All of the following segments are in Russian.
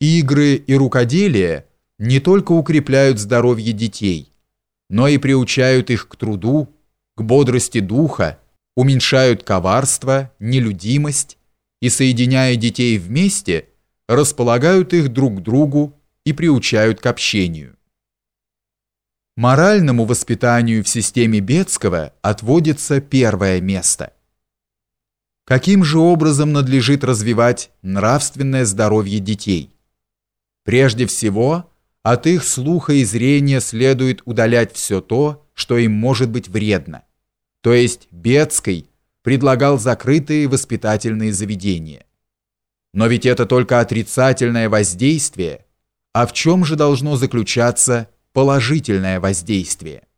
Игры и рукоделие не только укрепляют здоровье детей, но и приучают их к труду, к бодрости духа, уменьшают коварство, нелюдимость и, соединяя детей вместе, располагают их друг к другу и приучают к общению. Моральному воспитанию в системе Бетского отводится первое место. Каким же образом надлежит развивать нравственное здоровье детей? Прежде всего, от их слуха и зрения следует удалять все то, что им может быть вредно. То есть Бецкий предлагал закрытые воспитательные заведения. Но ведь это только отрицательное воздействие, а в чем же должно заключаться положительное воздействие?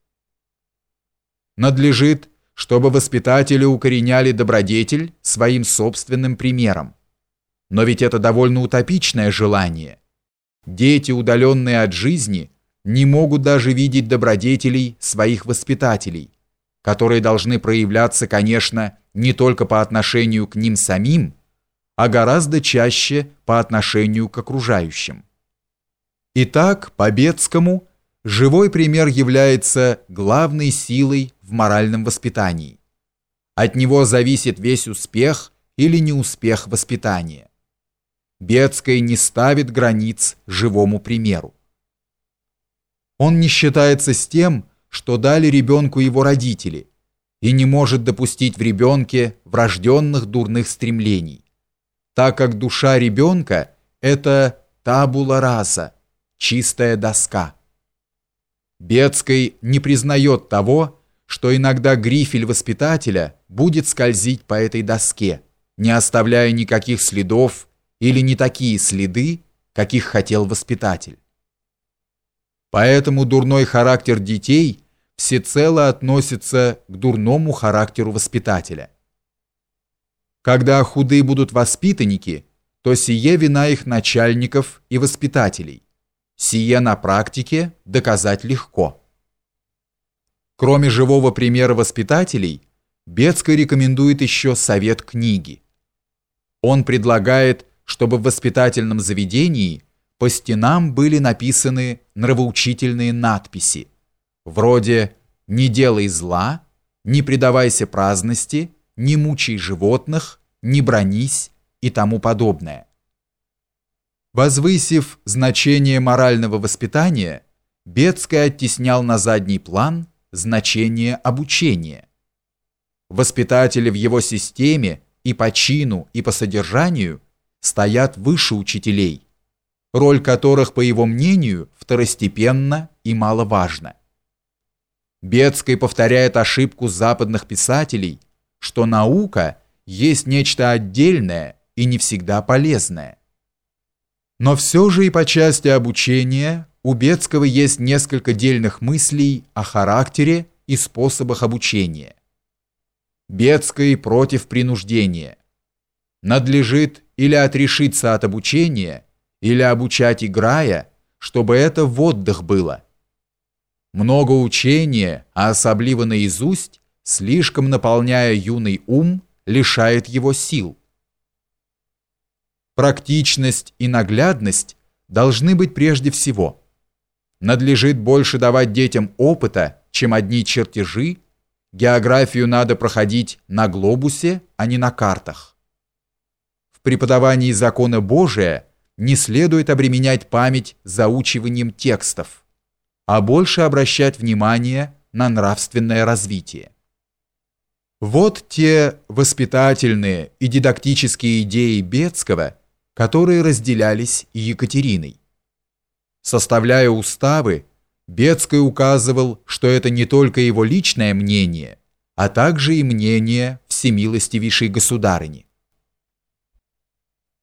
Надлежит, чтобы воспитатели укореняли добродетель своим собственным примером. Но ведь это довольно утопичное желание – Дети, удаленные от жизни, не могут даже видеть добродетелей своих воспитателей, которые должны проявляться, конечно, не только по отношению к ним самим, а гораздо чаще по отношению к окружающим. Итак, по Бетскому живой пример является главной силой в моральном воспитании. От него зависит весь успех или неуспех воспитания. Бецкая не ставит границ живому примеру. Он не считается с тем, что дали ребенку его родители, и не может допустить в ребенке врожденных дурных стремлений, так как душа ребенка – это табула раса, чистая доска. Бецкой не признает того, что иногда грифель воспитателя будет скользить по этой доске, не оставляя никаких следов или не такие следы, каких хотел воспитатель. Поэтому дурной характер детей всецело относится к дурному характеру воспитателя. Когда худы будут воспитанники, то сие вина их начальников и воспитателей. Сие на практике доказать легко. Кроме живого примера воспитателей, Бецкая рекомендует еще совет книги. Он предлагает чтобы в воспитательном заведении по стенам были написаны нравоучительные надписи, вроде «Не делай зла», «Не предавайся праздности», «Не мучай животных», «Не бронись» и тому подобное. Возвысив значение морального воспитания, Бецкий оттеснял на задний план значение обучения. Воспитатели в его системе и по чину, и по содержанию – стоят выше учителей, роль которых, по его мнению, второстепенна и маловажна. Бецкий повторяет ошибку западных писателей, что наука есть нечто отдельное и не всегда полезное. Но все же и по части обучения у Бецкого есть несколько дельных мыслей о характере и способах обучения. Бецкий против принуждения. Надлежит или отрешиться от обучения, или обучать играя, чтобы это в отдых было. Много учения, а особливо наизусть, слишком наполняя юный ум, лишает его сил. Практичность и наглядность должны быть прежде всего. Надлежит больше давать детям опыта, чем одни чертежи, географию надо проходить на глобусе, а не на картах преподавании закона Божия не следует обременять память заучиванием текстов, а больше обращать внимание на нравственное развитие. Вот те воспитательные и дидактические идеи Бецкого, которые разделялись и Екатериной. Составляя уставы, Бецкий указывал, что это не только его личное мнение, а также и мнение всемилостивейшей государыни.